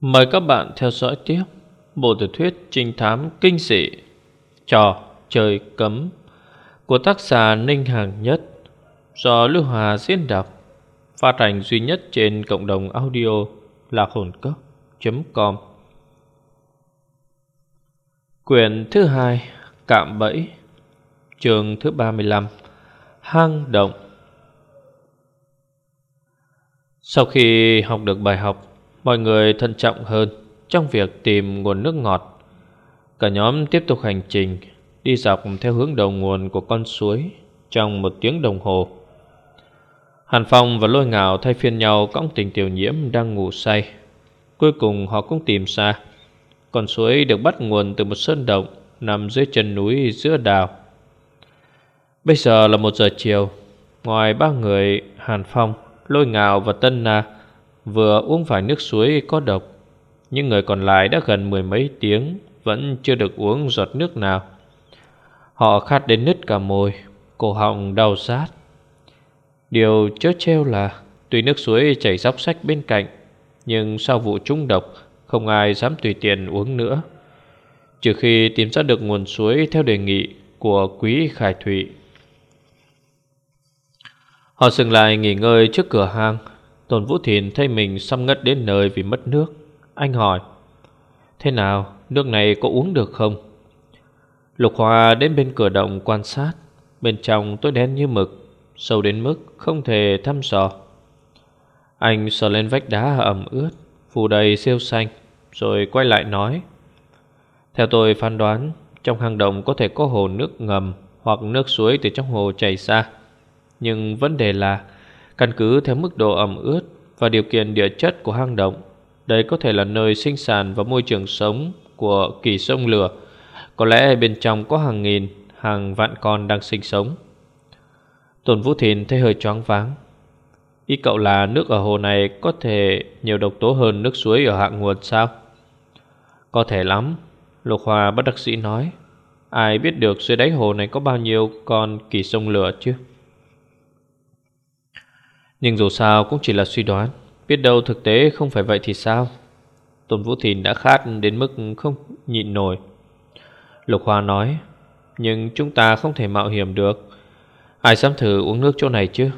Mời các bạn theo dõi tiếp Bộ tiểu thuyết trinh thám kinh dị, Trò trời cấm Của tác giả Ninh Hàng Nhất, Do Lưu Hòa diễn đọc, Phát hành duy nhất trên cộng đồng audio Lạc hồn cốc.com Quyển thứ hai, Cạm bẫy Trường thứ 35 Hang động. Sau khi học được bài học Mọi người thận trọng hơn trong việc tìm nguồn nước ngọt. Cả nhóm tiếp tục hành trình, đi dọc theo hướng đầu nguồn của con suối trong một tiếng đồng hồ. Hàn Phong và Lôi Ngạo thay phiên nhau cõng tình tiểu nhiễm đang ngủ say. Cuối cùng họ cũng tìm ra. Con suối được bắt nguồn từ một sơn động nằm dưới chân núi giữa đào. Bây giờ là một giờ chiều. Ngoài ba người Hàn Phong, Lôi Ngạo và Tân Na Vừa uống phải nước suối có độc, Nhưng người còn lại đã gần mười mấy tiếng Vẫn chưa được uống giọt nước nào. Họ khát đến nứt cả môi, Cổ họng đau rát. Điều chớ treo là, Tuy nước suối chảy dốc sách bên cạnh, Nhưng sau vụ trúng độc, Không ai dám tùy tiện uống nữa. Trừ khi tìm ra được nguồn suối Theo đề nghị của quý Khải Thụy. Họ dừng lại nghỉ ngơi trước cửa hang Tôn Vũ Thiền thấy mình xăm ngất đến nơi vì mất nước. Anh hỏi, Thế nào, nước này có uống được không? Lục Hòa đến bên cửa động quan sát. Bên trong tối đen như mực, Sâu đến mức không thể thăm dò. Anh sờ lên vách đá ẩm ướt, Phủ đầy siêu xanh, Rồi quay lại nói, Theo tôi phán đoán, Trong hang động có thể có hồ nước ngầm Hoặc nước suối từ trong hồ chảy ra. Nhưng vấn đề là Căn cứ theo mức độ ẩm ướt và điều kiện địa chất của hang động, đây có thể là nơi sinh sản và môi trường sống của kỳ sông lửa. Có lẽ bên trong có hàng nghìn, hàng vạn con đang sinh sống. Tôn Vũ Thìn thấy hơi choáng váng. Ý cậu là nước ở hồ này có thể nhiều độc tố hơn nước suối ở hạng nguồn sao? Có thể lắm, Lục Hòa bất đắc sĩ nói. Ai biết được dưới đáy hồ này có bao nhiêu con kỳ sông lửa chứ? Nhưng dù sao cũng chỉ là suy đoán. Biết đâu thực tế không phải vậy thì sao? Tôn Vũ Thìn đã khát đến mức không nhịn nổi. Lục Hoa nói, Nhưng chúng ta không thể mạo hiểm được. Ai dám thử uống nước chỗ này chứ?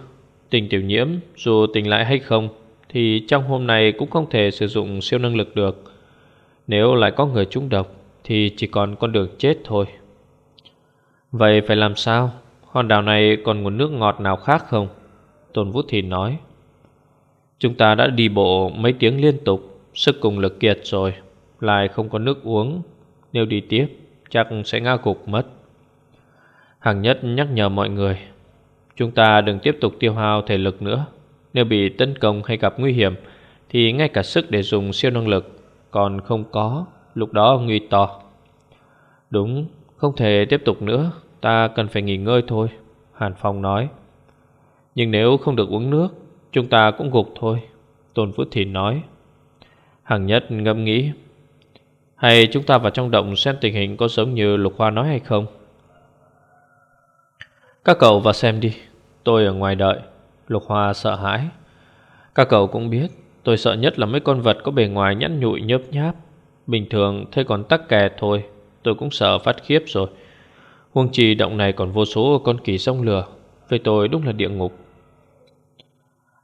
Tình tiểu nhiễm, Dù tình lại hay không, Thì trong hôm nay cũng không thể sử dụng siêu năng lực được. Nếu lại có người trúng độc, Thì chỉ còn con đường chết thôi. Vậy phải làm sao? Hòn đảo này còn nguồn nước ngọt nào khác không? Tôn Vũ Thìn nói, Chúng ta đã đi bộ mấy tiếng liên tục, Sức cùng lực kiệt rồi, Lại không có nước uống. Nếu đi tiếp, chắc sẽ ngã cục mất. Hàng nhất nhắc nhở mọi người, Chúng ta đừng tiếp tục tiêu hao thể lực nữa. Nếu bị tấn công hay gặp nguy hiểm, Thì ngay cả sức để dùng siêu năng lực Còn không có, Lúc đó nguy to. Đúng, Không thể tiếp tục nữa. Ta cần phải nghỉ ngơi thôi, Hàn Phong nói nhưng nếu không được uống nước, Chúng ta cũng gục thôi, Tôn Phước Thìn nói. Hằng nhất ngẫm nghĩ, Hay chúng ta vào trong động xem tình hình có giống như Lục Hoa nói hay không? Các cậu vào xem đi, Tôi ở ngoài đợi, Lục Hoa sợ hãi. Các cậu cũng biết, Tôi sợ nhất là mấy con vật có bề ngoài nhẵn nhụi, nhớp nháp. Bình thường thấy còn tắc kè thôi, Tôi cũng sợ phát khiếp rồi. Huông trì động này còn vô số con kỳ sông lửa. Với tôi đúng là địa ngục.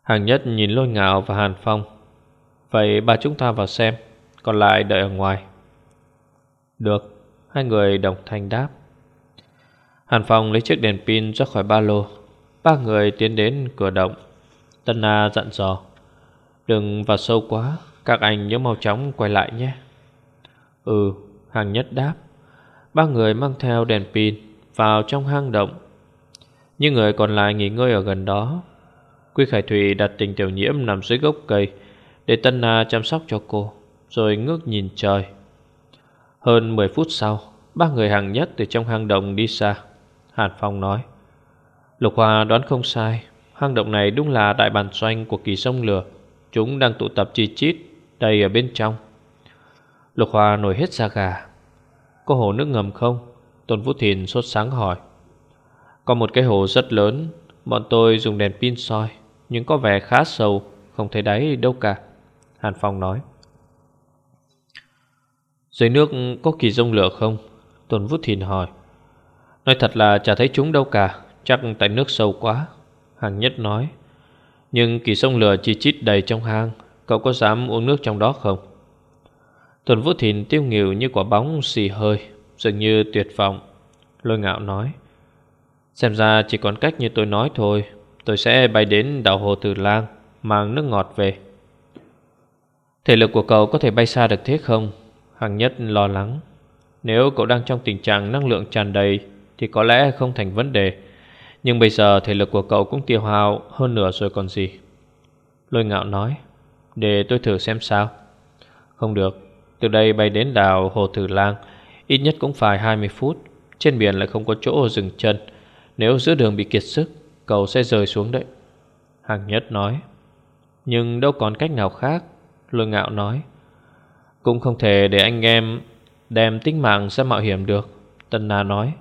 Hàng nhất nhìn lôi ngạo và Hàn Phong. Vậy ba chúng ta vào xem, Còn lại đợi ở ngoài. Được, Hai người đồng thanh đáp. Hàn Phong lấy chiếc đèn pin ra khỏi ba lô. Ba người tiến đến cửa động. Tân Na dặn dò. Đừng vào sâu quá, Các anh nhớ mau chóng quay lại nhé. Ừ Hàng nhất đáp. Ba người mang theo đèn pin Vào trong hang động. Những người còn lại nghỉ ngơi ở gần đó. Quy Khải Thủy đặt tình tiểu nhiễm nằm dưới gốc cây Để Tân Na chăm sóc cho cô, Rồi ngước nhìn trời. Hơn 10 phút sau, Ba người hàng nhất từ trong hang động đi xa, Hàn Phong nói. Lục Hoa đoán không sai, Hang động này đúng là đại bản doanh của kỳ sông lửa. Chúng đang tụ tập chi chít Đầy ở bên trong. Lục Hoa nổi hết da gà. Có hồ nước ngầm không? Tôn Vũ Thìn sốt sáng hỏi. Có một cái hồ rất lớn, Bọn tôi dùng đèn pin soi, nhưng có vẻ khá sâu, Không thấy đáy đâu cả, Hàn Phong nói. Dưới nước có kỳ rông lửa không? Tuần Vũ Thìn hỏi. Nói thật là chả thấy chúng đâu cả, Chắc tại nước sâu quá Hàng nhất nói. Nhưng kỳ sông lửa chi chít đầy trong hang, Cậu có dám uống nước trong đó không? Tuần Vũ Thìn tiêu nghỉu như quả bóng xì hơi, Dường như tuyệt vọng. Lôi ngạo nói. Xem ra chỉ còn cách như tôi nói thôi. Tôi sẽ bay đến đảo Hồ Tử Lang, Mang nước ngọt về. Thể lực của cậu có thể bay xa được thế không? Hằng nhất lo lắng. Nếu cậu đang trong tình trạng năng lượng tràn đầy, Thì có lẽ không thành vấn đề. Nhưng bây giờ thể lực của cậu cũng tiêu hao hơn nửa rồi còn gì. Lôi ngạo nói, Để tôi thử xem sao. Không được, Từ đây bay đến đảo Hồ Tử Lang, Ít nhất cũng phải 20 phút. Trên biển lại không có chỗ dừng chân. Nếu giữa đường bị kiệt sức, Cậu sẽ rơi xuống đấy. Hàng nhất nói. Nhưng đâu còn cách nào khác, Lương ngạo nói. Cũng không thể để anh em Đem tính mạng ra mạo hiểm được, Tân Na nói.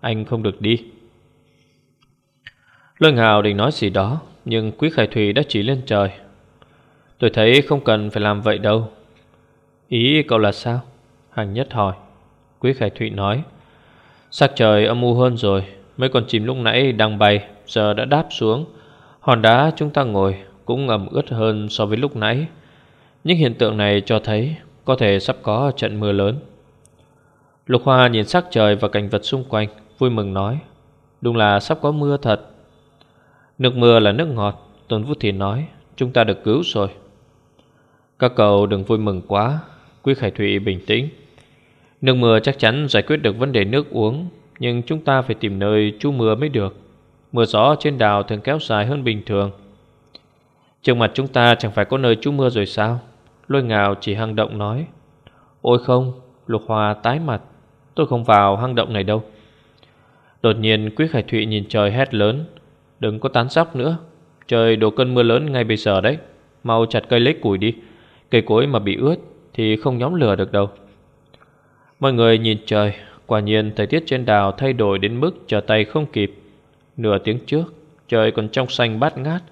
Anh không được đi. Lương ngạo định nói gì đó, Nhưng quý khải thủy đã chỉ lên trời. Tôi thấy không cần phải làm vậy đâu. Ý cậu là sao? Hàng nhất hỏi. Quý khải thủy nói. Sắc trời âm u hơn rồi Mấy con chim lúc nãy đang bay, Giờ đã đáp xuống. Hòn đá chúng ta ngồi cũng ẩm ướt hơn so với lúc nãy. Những hiện tượng này cho thấy Có thể sắp có trận mưa lớn. Lục Hoa nhìn sắc trời và cảnh vật xung quanh, Vui mừng nói, Đúng là sắp có mưa thật. Nước mưa là nước ngọt, Tôn Vũ Thị nói, Chúng ta được cứu rồi. Các cậu đừng vui mừng quá, Quý Khải Thụy bình tĩnh. Nước mưa chắc chắn giải quyết được vấn đề nước uống nhưng chúng ta phải tìm nơi trú mưa mới được. Mưa gió trên đảo thường kéo dài hơn bình thường. Trước mặt chúng ta chẳng phải có nơi trú mưa rồi sao? Lôi ngào chỉ hang động nói. Ôi không, Lục Hòa tái mặt. Tôi không vào hang động này đâu. Đột nhiên Quý Khải Thụy nhìn trời hét lớn. Đừng có tán sóc nữa. Trời đổ cơn mưa lớn ngay bây giờ đấy. Mau chặt cây lấy củi đi. Cây cối mà bị ướt Thì không nhóm lửa được đâu. Mọi người nhìn trời. Quả nhiên, thời tiết trên đảo thay đổi đến mức trở tay không kịp. Nửa tiếng trước, Trời còn trong xanh bát ngát,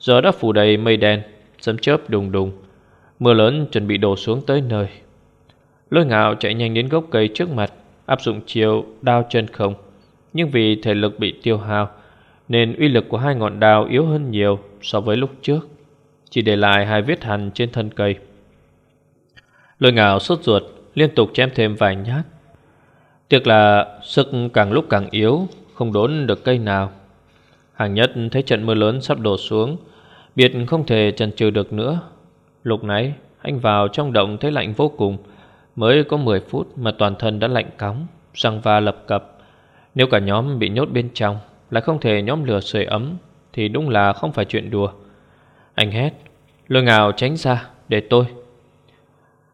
Giờ đã phủ đầy mây đen, Sấm chớp đùng đùng. Mưa lớn chuẩn bị đổ xuống tới nơi. Lôi ngạo chạy nhanh đến gốc cây trước mặt, Áp dụng chiều đao chân không. Nhưng vì thể lực bị tiêu hao, Nên uy lực của hai ngọn đao yếu hơn nhiều So với lúc trước. Chỉ để lại hai vết hằn trên thân cây. Lôi ngạo sốt ruột, Liên tục chém thêm vài nhát. Tiếc là sức càng lúc càng yếu, Không đốn được cây nào. Hàng nhất thấy trận mưa lớn sắp đổ xuống Biết không thể chần chừ được nữa. Lúc nãy, anh vào trong động thấy lạnh vô cùng, Mới có 10 phút mà toàn thân đã lạnh cóng, Răng va lập cập. Nếu cả nhóm bị nhốt bên trong, Lại không thể nhóm lửa sưởi ấm, Thì đúng là không phải chuyện đùa. Anh hét, Lôi ngào tránh ra, để tôi.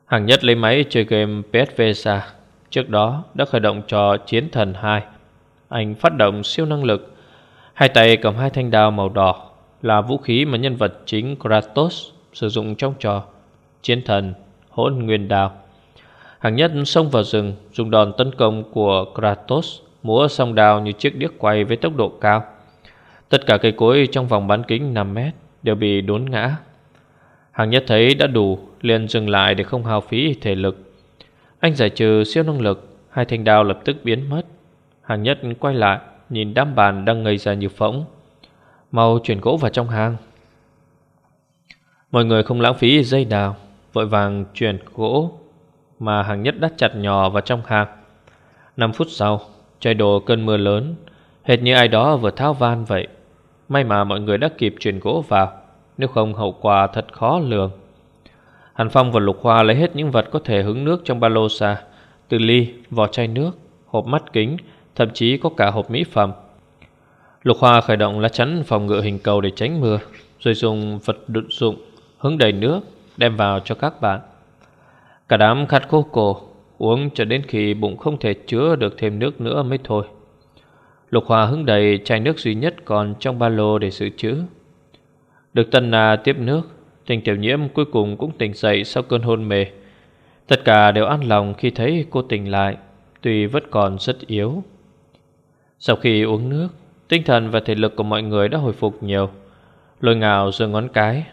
Hàng nhất lấy máy chơi game PSV ra. Trước đó, đã khởi động trò Chiến Thần 2 Anh phát động siêu năng lực. Hai tay cầm hai thanh đao màu đỏ, Là vũ khí mà nhân vật chính Kratos sử dụng trong trò Chiến thần hỗn nguyên đao. Hàng nhất xông vào rừng, Dùng đòn tấn công của Kratos, Múa song đao như chiếc điếc quay với tốc độ cao. Tất cả cây cối trong vòng bán kính 5 mét Đều bị đốn ngã. Hàng nhất thấy đã đủ, liền dừng lại để không hao phí thể lực. Anh giải trừ siêu năng lực, Hai thanh đao lập tức biến mất. Hàng nhất quay lại, Nhìn đám bàn đang ngây ra như phỗng. Mau chuyển gỗ vào trong hang. Mọi người không lãng phí dây đào Vội vàng chuyển gỗ Mà hàng nhất đắt chặt nhỏ vào trong hang. 5 phút sau Trời đổ cơn mưa lớn, Hệt như ai đó vừa tháo van vậy. May mà mọi người đã kịp chuyển gỗ vào, Nếu không hậu quả thật khó lường. Hàn Phong và Lục Hoa lấy hết những vật có thể hứng nước trong ba lô xa Từ ly, vỏ chai nước, hộp mắt kính Thậm chí có cả hộp mỹ phẩm Lục Hoa khởi động lá chắn phòng ngự hình cầu để tránh mưa Rồi dùng vật đựng dụng hứng đầy nước đem vào cho các bạn. Cả đám khát khô cổ, uống cho đến khi bụng không thể chứa được thêm nước nữa mới thôi. Lục Hoa hứng đầy chai nước duy nhất còn trong ba lô để dự trữ. Được Tân Na tiếp nước, Trình Tiểu Nhiễm cuối cùng cũng tỉnh dậy sau cơn hôn mê. Tất cả đều an lòng khi thấy cô tỉnh lại, tuy vẫn còn rất yếu. Sau khi uống nước, tinh thần và thể lực của mọi người đã hồi phục nhiều. Lôi ngào giơ ngón cái,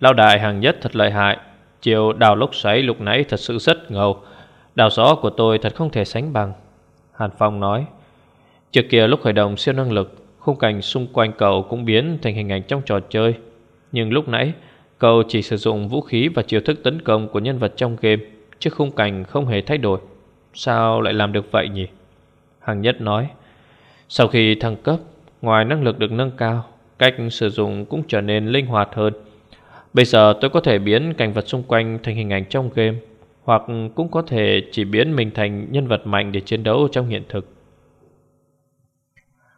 Lao đại hàng nhất thật lợi hại Chiều đào lốc xoáy lúc nãy thật sự rất ngầu Đào gió của tôi thật không thể sánh bằng Hàn Phong nói Trước kia lúc khởi động siêu năng lực Khung cảnh xung quanh cậu cũng biến thành hình ảnh trong trò chơi Nhưng lúc nãy Cậu chỉ sử dụng vũ khí và chiêu thức tấn công của nhân vật trong game, Chứ khung cảnh không hề thay đổi. Sao lại làm được vậy nhỉ? Hàng Nhất nói, Sau khi thăng cấp, Ngoài năng lực được nâng cao, Cách sử dụng cũng trở nên linh hoạt hơn. Bây giờ tôi có thể biến cảnh vật xung quanh thành hình ảnh trong game, Hoặc cũng có thể chỉ biến mình thành nhân vật mạnh để chiến đấu trong hiện thực.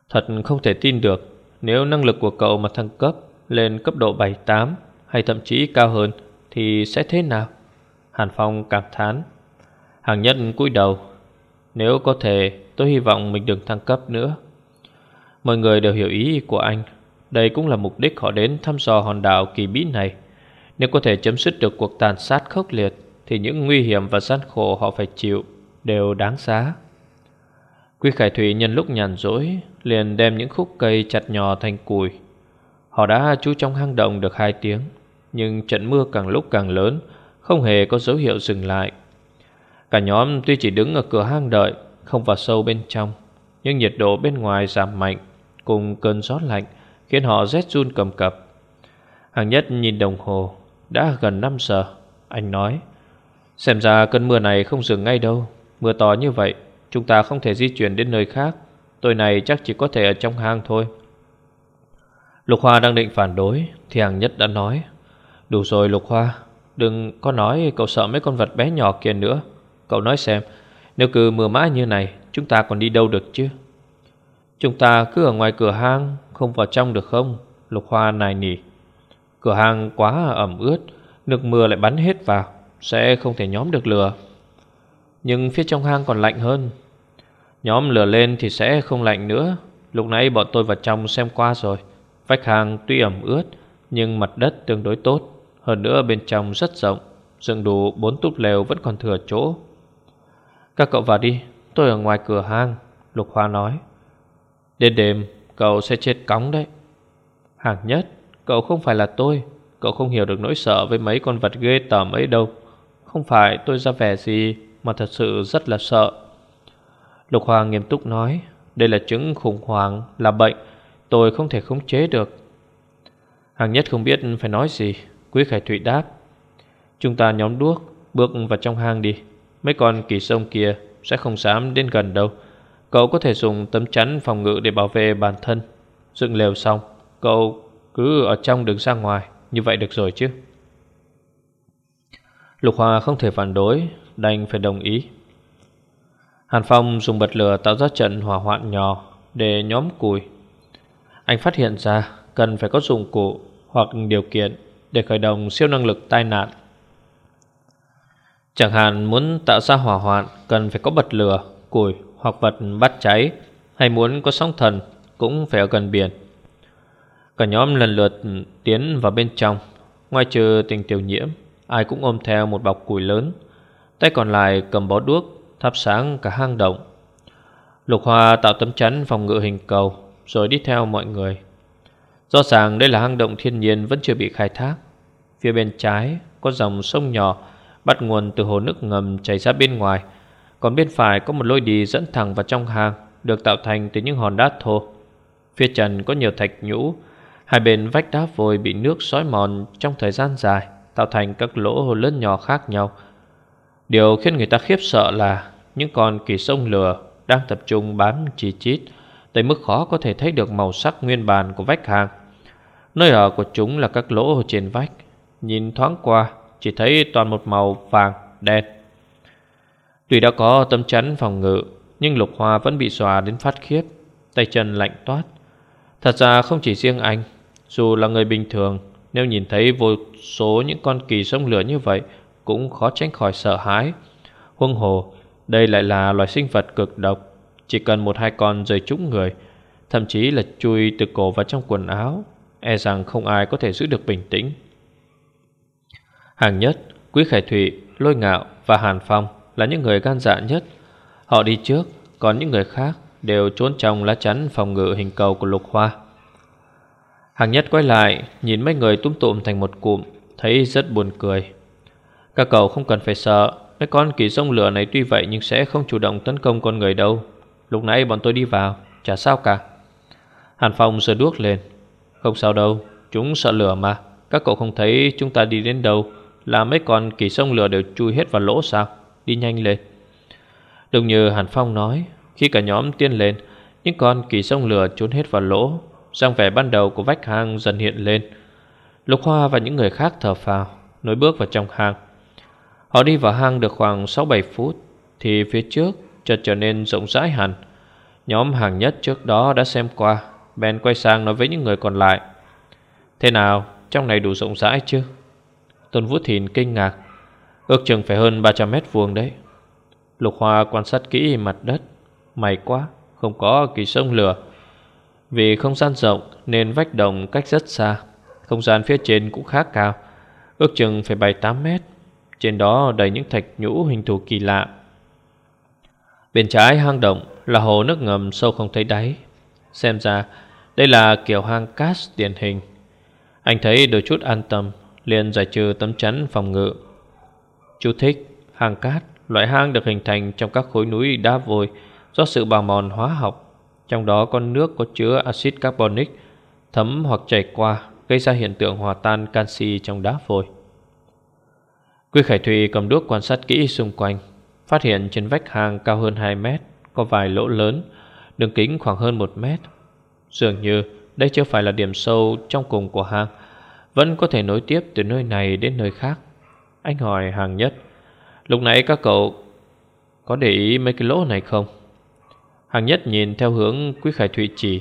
Thật không thể tin được, Nếu năng lực của cậu mà thăng cấp lên cấp độ 7-8 hay thậm chí cao hơn Thì sẽ thế nào? Hàn Phong cảm thán. Hàng nhất cúi đầu. Nếu có thể, tôi hy vọng mình đừng thăng cấp nữa. Mọi người đều hiểu ý của anh. Đây cũng là mục đích họ đến thăm dò hòn đảo kỳ bí này. Nếu có thể chấm dứt được cuộc tàn sát khốc liệt, Thì những nguy hiểm và gian khổ họ phải chịu Đều đáng giá. Quy Khải Thủy nhân lúc nhàn rỗi, Liền đem những khúc cây chặt nhỏ thành củi. Họ đã trú trong hang động được hai tiếng. Nhưng trận mưa càng lúc càng lớn, Không hề có dấu hiệu dừng lại. Cả nhóm tuy chỉ đứng ở cửa hang đợi, Không vào sâu bên trong, Nhưng nhiệt độ bên ngoài giảm mạnh Cùng cơn gió lạnh Khiến họ rét run cầm cập. Hàng nhất nhìn đồng hồ, Đã gần 5 giờ. Anh nói, Xem ra cơn mưa này không dừng ngay đâu. Mưa to như vậy, Chúng ta không thể di chuyển đến nơi khác. Tôi này chắc chỉ có thể ở trong hang thôi. Lục Hoa đang định phản đối Thì hàng nhất đã nói Đủ rồi, Lục Hoa. Đừng có nói cậu sợ mấy con vật bé nhỏ kia nữa. Cậu nói xem, Nếu cứ mưa mãi như này, Chúng ta còn đi đâu được chứ? Chúng ta cứ ở ngoài cửa hang, Không vào trong được không? Lục Hoa nài nỉ. Cửa hang quá ẩm ướt, Nước mưa lại bắn hết vào, Sẽ không thể nhóm được lửa. Nhưng phía trong hang còn lạnh hơn. Nhóm lửa lên thì sẽ không lạnh nữa. Lúc nãy bọn tôi vào trong xem qua rồi. Vách hang tuy ẩm ướt, Nhưng mặt đất tương đối tốt. Hơn nữa bên trong rất rộng, Dựng đủ bốn túp lều vẫn còn thừa chỗ. Các cậu vào đi, Tôi ở ngoài cửa hang, Lục Hoa nói. Đến đêm, cậu sẽ chết cóng đấy. Hàng nhất, Cậu không phải là tôi, Cậu không hiểu được nỗi sợ với mấy con vật ghê tởm ấy đâu. Không phải tôi ra vẻ gì Mà thật sự rất là sợ. Lục Hoa nghiêm túc nói, Đây là chứng khủng hoảng, Là bệnh, Tôi không thể khống chế được. Hàng nhất không biết phải nói gì. Quý Khải Thụy đáp, Chúng ta nhóm đuốc Bước vào trong hang đi. Mấy con kỳ sông kia Sẽ không dám đến gần đâu. Cậu có thể dùng tấm chắn phòng ngự để bảo vệ bản thân. Dựng lều xong, Cậu cứ ở trong đừng ra ngoài. Như vậy được rồi chứ? Lục Hòa không thể phản đối, Đành phải đồng ý. Hàn Phong dùng bật lửa tạo ra trận hỏa hoạn nhỏ Để nhóm củi Anh phát hiện ra Cần phải có dụng cụ Hoặc điều kiện để khởi động siêu năng lực tai nạn. Chẳng hạn muốn tạo ra hỏa hoạn Cần phải có bật lửa, củi hoặc vật bắt cháy Hay muốn có sóng thần Cũng phải ở gần biển. Cả nhóm lần lượt tiến vào bên trong Ngoài trừ tình tiểu nhiễm Ai cũng ôm theo một bọc củi lớn Tay còn lại cầm bó đuốc Thắp sáng cả hang động. Lục Hoa tạo tấm chắn phòng ngự hình cầu Rồi đi theo mọi người. Rõ ràng đây là hang động thiên nhiên Vẫn chưa bị khai thác. Phía bên trái có dòng sông nhỏ, Bắt nguồn từ hồ nước ngầm chảy ra bên ngoài. Còn bên phải có một lối đi dẫn thẳng vào trong hang, Được tạo thành từ những hòn đá thô. Phía trần có nhiều thạch nhũ, Hai bên vách đá vôi bị nước xói mòn trong thời gian dài, Tạo thành các lỗ lớn nhỏ khác nhau. Điều khiến người ta khiếp sợ là Những con kỳ sông lửa đang tập trung bám chi chít. Tới mức khó có thể thấy được màu sắc nguyên bản của vách hang. Nơi ở của chúng là các lỗ trên vách. Nhìn thoáng qua Chỉ thấy toàn một màu vàng, đen. Tuy đã có tâm chắn phòng ngự Nhưng lục hoa vẫn bị xòa đến phát khiếp Tay chân lạnh toát. Thật ra không chỉ riêng anh Dù là người bình thường Nếu nhìn thấy vô số những con kỳ sông lửa như vậy Cũng khó tránh khỏi sợ hãi. Huông hồ Đây lại là loài sinh vật cực độc. Chỉ cần một hai con rời trúng người Thậm chí là chui từ cổ vào trong quần áo E rằng không ai có thể giữ được bình tĩnh. Hàng nhất Quý Khải Thụy, Lôi Ngạo và Hàn Phong Là những người gan dạ nhất. Họ đi trước Còn những người khác đều trốn trong lá chắn phòng ngự hình cầu của lục hoa. Hàng nhất quay lại Nhìn mấy người túm tụm thành một cụm Thấy rất buồn cười. Các cậu không cần phải sợ Mấy con kỳ sông lửa này tuy vậy Nhưng sẽ không chủ động tấn công con người đâu. Lúc nãy bọn tôi đi vào, Chả sao cả. Hàn Phong giơ đuốc lên. Không sao đâu, Chúng sợ lửa mà. Các cậu không thấy chúng ta đi đến đâu, Là mấy con kỳ sông lửa đều chui hết vào lỗ sao? Đi nhanh lên. Đúng như Hàn Phong nói, Khi cả nhóm tiến lên, Những con kỳ sông lửa trốn hết vào lỗ Giang vẻ ban đầu của vách hang dần hiện lên. Lục Hoa và những người khác thở phào, Nối bước vào trong hang. Họ đi vào hang được khoảng 6-7 phút, Thì phía trước chợt trở nên rộng rãi hẳn. Nhóm hàng nhất trước đó đã xem qua Ben quay sang nói với những người còn lại. Thế nào, trong này đủ rộng rãi chưa Tôn Vũ Thìn kinh ngạc. Ước chừng phải hơn 300 mét vuông đấy. Lục Hoa quan sát kỹ mặt đất. May quá, Không có kỳ sông lửa. Vì không gian rộng Nên vách đồng cách rất xa. Không gian phía trên cũng khá cao. Ước chừng phải 7-8 mét. Trên đó đầy những thạch nhũ hình thù kỳ lạ. Bên trái hang động là hồ nước ngầm sâu không thấy đáy. Xem ra, đây là kiểu hang cát điển hình. Anh thấy đôi chút an tâm, liền giải trừ tấm chắn phòng ngự. Chú thích, Hang cát, Loại hang được hình thành trong các khối núi đá vôi Do sự bào mòn hóa học. Trong đó có nước có chứa axit carbonic, Thấm hoặc chảy qua, Gây ra hiện tượng hòa tan canxi trong đá vôi. Quy Khải Thùy cầm đuốc quan sát kỹ xung quanh. Phát hiện trên vách hang cao hơn 2 mét, Có vài lỗ lớn, Đường kính khoảng hơn 1 mét. Dường như đây chưa phải là điểm sâu trong cùng của hang, Vẫn có thể nối tiếp từ nơi này đến nơi khác. Anh hỏi hàng nhất, Lúc nãy các cậu có để ý mấy cái lỗ này không? Hàng nhất nhìn theo hướng Quý Khải Thụy chỉ,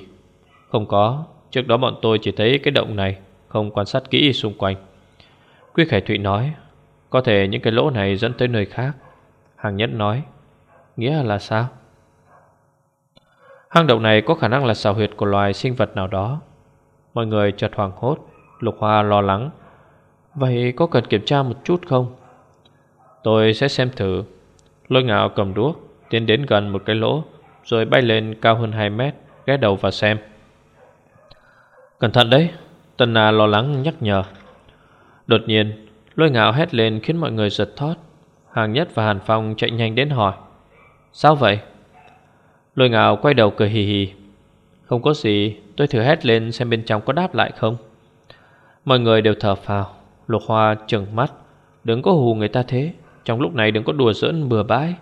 Không có, Trước đó bọn tôi chỉ thấy cái động này, Không quan sát kỹ xung quanh. Quý Khải Thụy nói, Có thể những cái lỗ này dẫn tới nơi khác. Hàng nhất nói, Nghĩa là sao? Hang động này có khả năng là xào huyệt của loài sinh vật nào đó. Mọi người chợt hoảng hốt, Lục Hoa lo lắng, Vậy có cần kiểm tra một chút không? Tôi sẽ xem thử. Lôi ngạo cầm đuốc, Tiến đến gần một cái lỗ, Rồi bay lên cao hơn 2 mét, Ghé đầu và xem. Cẩn thận đấy, Tân Na lo lắng nhắc nhở. Đột nhiên, Lôi ngạo hét lên khiến mọi người giật thót. Hàng Nhất và Hàn Phong chạy nhanh đến hỏi. Sao vậy? Lôi ngạo quay đầu cười hì hì. Không có gì, Tôi thử hét lên xem bên trong có đáp lại không. Mọi người đều thở phào. Lục hoa trừng mắt. Đừng có hù người ta thế. Trong lúc này đừng có đùa giỡn bừa bãi.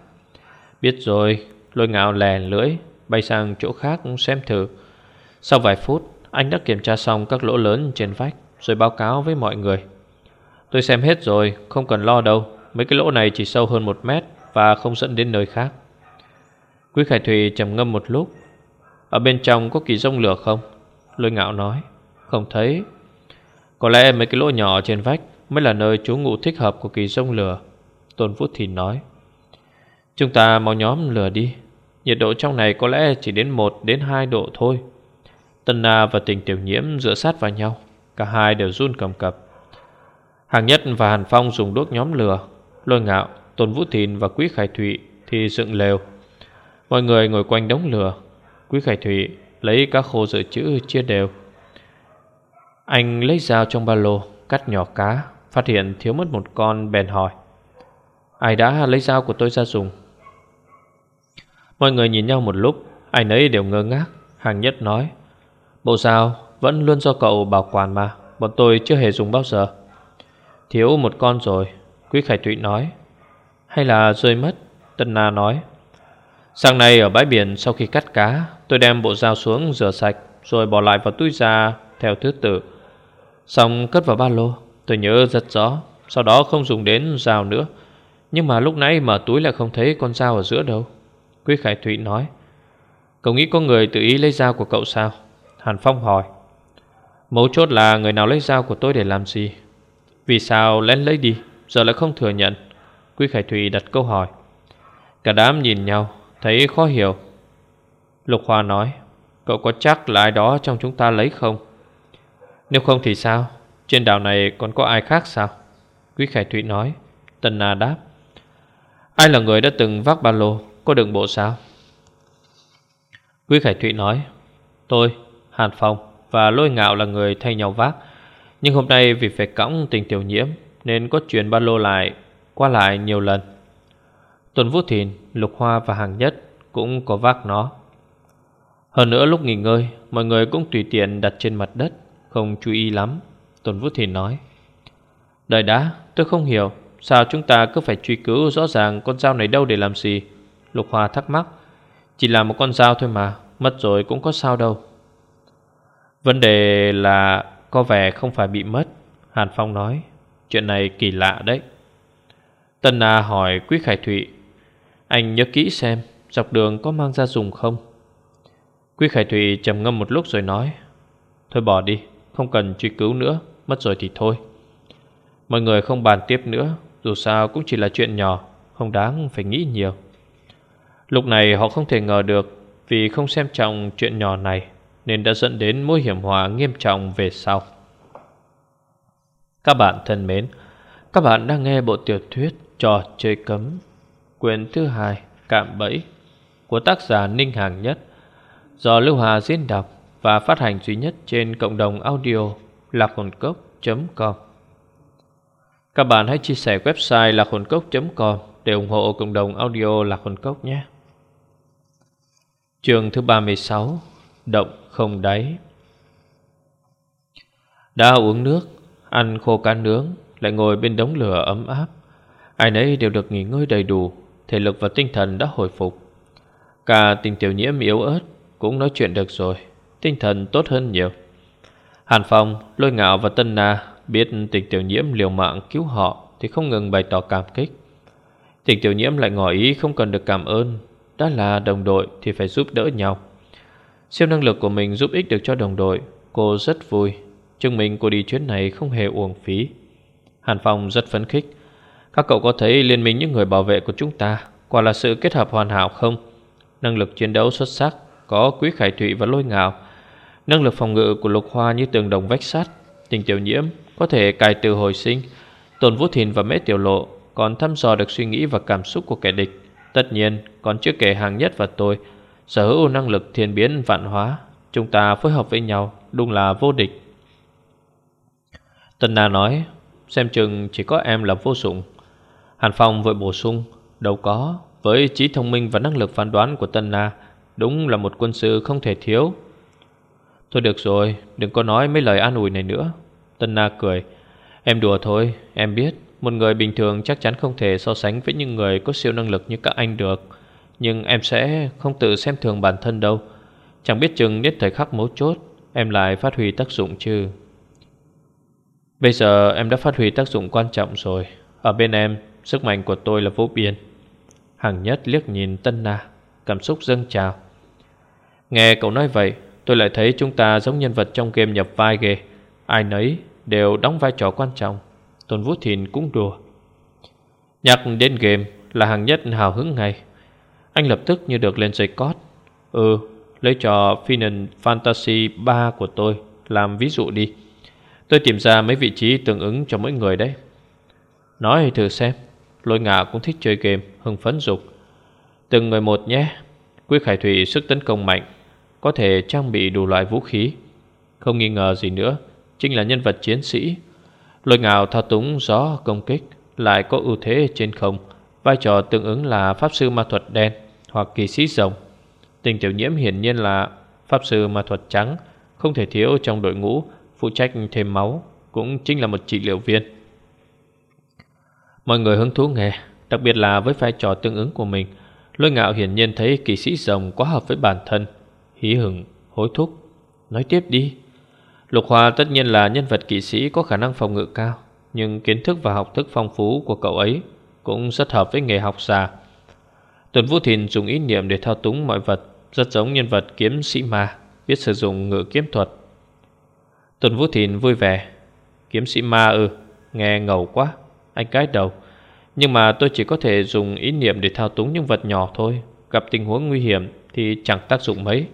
Biết rồi. Lôi ngạo lè lưỡi, Bay sang chỗ khác xem thử. Sau vài phút, Anh đã kiểm tra xong các lỗ lớn trên vách, Rồi báo cáo với mọi người. Tôi xem hết rồi, Không cần lo đâu. Mấy cái lỗ này chỉ sâu hơn một mét Và không dẫn đến nơi khác. Quý Khải Thùy trầm ngâm một lúc. Ở bên trong có kỳ rông lửa không? Lôi ngạo nói. Không thấy. Có lẽ mấy cái lỗ nhỏ trên vách Mới là nơi trú ngụ thích hợp của kỳ rông lửa, Tôn Phúc Thìn nói. Chúng ta mau nhóm lửa đi. Nhiệt độ trong này có lẽ chỉ đến 1 đến 2 độ thôi. Tân Na và tình tiểu nhiễm dựa sát vào nhau, Cả hai đều run cầm cập. Hàng Nhất và Hàn Phong dùng đuốc nhóm lửa. Lôi ngạo, Tôn Vũ Thìn và Quý Khải Thụy Thì dựng lều. Mọi người ngồi quanh đống lửa. Quý Khải Thụy lấy các khô dự trữ chia đều. Anh lấy dao trong ba lô Cắt nhỏ cá Phát hiện thiếu mất một con bèn hỏi. Ai đã lấy dao của tôi ra dùng? Mọi người nhìn nhau một lúc Ai nấy đều ngơ ngác. Hàng nhất nói Bộ dao vẫn luôn do cậu bảo quản mà Bọn tôi chưa hề dùng bao giờ. Thiếu một con rồi Quý Khải Thụy nói. Hay là rơi mất? Tân Na nói. Sáng nay ở bãi biển sau khi cắt cá, Tôi đem bộ dao xuống rửa sạch, Rồi bỏ lại vào túi da theo thứ tự. Xong cất vào ba lô. Tôi nhớ rất rõ, Sau đó không dùng đến dao nữa. Nhưng mà lúc nãy mở túi lại không thấy con dao ở giữa đâu. Quý Khải Thụy nói. Cậu nghĩ có người tự ý lấy dao của cậu sao? Hàn Phong hỏi. Mấu chốt là người nào lấy dao của tôi để làm gì? Vì sao lén lấy đi? Giờ lại không thừa nhận. Quý Khải Thụy đặt câu hỏi. Cả đám nhìn nhau Thấy khó hiểu. Lục Hoa nói Cậu có chắc là ai đó trong chúng ta lấy không? Nếu không thì sao? Trên đảo này còn có ai khác sao? Quý Khải Thụy nói. Tần Na đáp Ai là người đã từng vác ba lô? Có đường bộ sao? Quý Khải Thụy nói Tôi, Hàn Phong và Lôi Ngạo là người thay nhau vác. Nhưng hôm nay vì phải cõng tình tiểu nhiễm nên có chuyển ba lô lại Qua lại nhiều lần. Tuần Vũ Thìn, Lục Hoa và Hàng Nhất cũng có vác nó. Hơn nữa lúc nghỉ ngơi Mọi người cũng tùy tiện đặt trên mặt đất Không chú ý lắm Tuần Vũ Thìn nói. Đợi đã, tôi không hiểu Sao chúng ta cứ phải truy cứu rõ ràng con dao này đâu để làm gì? Lục Hoa thắc mắc. Chỉ là một con dao thôi mà Mất rồi cũng có sao đâu. Vấn đề là có vẻ không phải bị mất Hàn Phong nói. Chuyện này kỳ lạ đấy. Tân Na hỏi Quý Khải Thụy, Anh nhớ kỹ xem, Dọc đường có mang ra dùng không? Quý Khải Thụy trầm ngâm một lúc rồi nói, Thôi bỏ đi, Không cần truy cứu nữa, Mất rồi thì thôi. Mọi người không bàn tiếp nữa, Dù sao cũng chỉ là chuyện nhỏ, Không đáng phải nghĩ nhiều. Lúc này họ không thể ngờ được, Vì không xem trọng chuyện nhỏ này, Nên đã dẫn đến mối hiểm họa nghiêm trọng về sau. Các bạn thân mến, Các bạn đang nghe bộ tiểu thuyết Trò chơi cấm, Quyển thứ hai, Cạm bẫy, Của tác giả Ninh Hàng Nhất, Do Lưu Hà diễn đọc Và phát hành duy nhất trên cộng đồng audio lạc hồn cốc.com Các bạn hãy chia sẻ website lạc hồn cốc.com Để ủng hộ cộng đồng audio lạc hồn cốc nhé. Trường thứ 36 Động không đáy. Đã uống nước Ăn khô cá nướng Lại ngồi bên đống lửa ấm áp. Ai nấy đều được nghỉ ngơi đầy đủ Thể lực và tinh thần đã hồi phục. Cả tình tiểu nhiễm yếu ớt Cũng nói chuyện được rồi Tinh thần tốt hơn nhiều. Hàn Phong, Lôi Ngạo và Tân Na Biết tình tiểu nhiễm liều mạng cứu họ Thì không ngừng bày tỏ cảm kích. Tình tiểu nhiễm lại ngỏ ý không cần được cảm ơn Đã là đồng đội thì phải giúp đỡ nhau. Siêu năng lực của mình giúp ích được cho đồng đội Cô rất vui. Chứng minh cô đi chuyến này không hề uổng phí. Hàn Phong rất phấn khích. Các cậu có thấy liên minh những người bảo vệ của chúng ta Quả là sự kết hợp hoàn hảo không? Năng lực chiến đấu xuất sắc, Có quý khải thụy và lôi ngạo. Năng lực phòng ngự của lục hoa như tường đồng vách sắt, Tình tiểu nhiễm, có thể cài từ hồi sinh. Tồn vũ thìn và mễ tiểu lộ Còn thăm dò được suy nghĩ và cảm xúc của kẻ địch. Tất nhiên, còn chưa kể hàng nhất và tôi, Sở hữu năng lực thiên biến vạn hóa. Chúng ta phối hợp với nhau, Đúng là vô địch. Tân Na nói, Xem chừng chỉ có em là vô dụng. Hàn Phong vội bổ sung, Đâu có, Với trí thông minh và năng lực phán đoán của Tân Na, Đúng là một quân sư không thể thiếu. Thôi được rồi, Đừng có nói mấy lời an ủi này nữa. Tân Na cười, Em đùa thôi, Em biết, Một người bình thường chắc chắn không thể so sánh với những người có siêu năng lực như các anh được, Nhưng em sẽ không tự xem thường bản thân đâu. Chẳng biết chừng đến thời khắc mấu chốt, Em lại phát huy tác dụng chứ. Bây giờ em đã phát huy tác dụng quan trọng rồi. Ở bên em, Sức mạnh của tôi là vô biên. Hằng nhất liếc nhìn Tân Na, Cảm xúc dâng trào. Nghe cậu nói vậy, Tôi lại thấy chúng ta giống nhân vật trong game nhập vai ghê. Ai nấy đều đóng vai trò quan trọng. Tôn Vũ Thìn cũng đùa. Nhắc đến game là hàng nhất hào hứng ngay. Anh lập tức như được lên dây cót. Ừ Lấy trò Final Fantasy 3 của tôi Làm ví dụ đi. Tôi tìm ra mấy vị trí tương ứng cho mỗi người đấy. Nói thử xem, Lôi ngạ cũng thích chơi game, Hưng phấn dục. Từng người một nhé. Quý Khải Thủy sức tấn công mạnh, Có thể trang bị đủ loại vũ khí. Không nghi ngờ gì nữa, Chính là nhân vật chiến sĩ. Lôi ngạo thao túng gió công kích, Lại có ưu thế trên không. Vai trò tương ứng là Pháp Sư Ma Thuật Đen Hoặc Kỳ Sĩ Rồng. Tình tiểu nhiễm hiển nhiên là Pháp Sư Ma Thuật Trắng, Không thể thiếu trong đội ngũ Phụ trách thêm máu Cũng chính là một trị liệu viên. Mọi người hứng thú nghe Đặc biệt là với vai trò tương ứng của mình. Lôi ngạo hiển nhiên thấy kỳ sĩ rồng quá hợp với bản thân Hí hửng, hối thúc Nói tiếp đi. Lục Hoa tất nhiên là nhân vật kỵ sĩ có khả năng phòng ngự cao Nhưng kiến thức và học thức phong phú của cậu ấy Cũng rất hợp với nghề học già Tuần Vũ Thìn dùng ý niệm để thao túng mọi vật Rất giống nhân vật kiếm sĩ ma Biết sử dụng ngự kiếm thuật. Tuần Vũ Thìn vui vẻ. Kiếm sĩ ma ư, Nghe ngầu quá, Anh cái đầu. Nhưng mà tôi chỉ có thể dùng ý niệm để thao túng những vật nhỏ thôi. Gặp tình huống nguy hiểm Thì chẳng tác dụng mấy.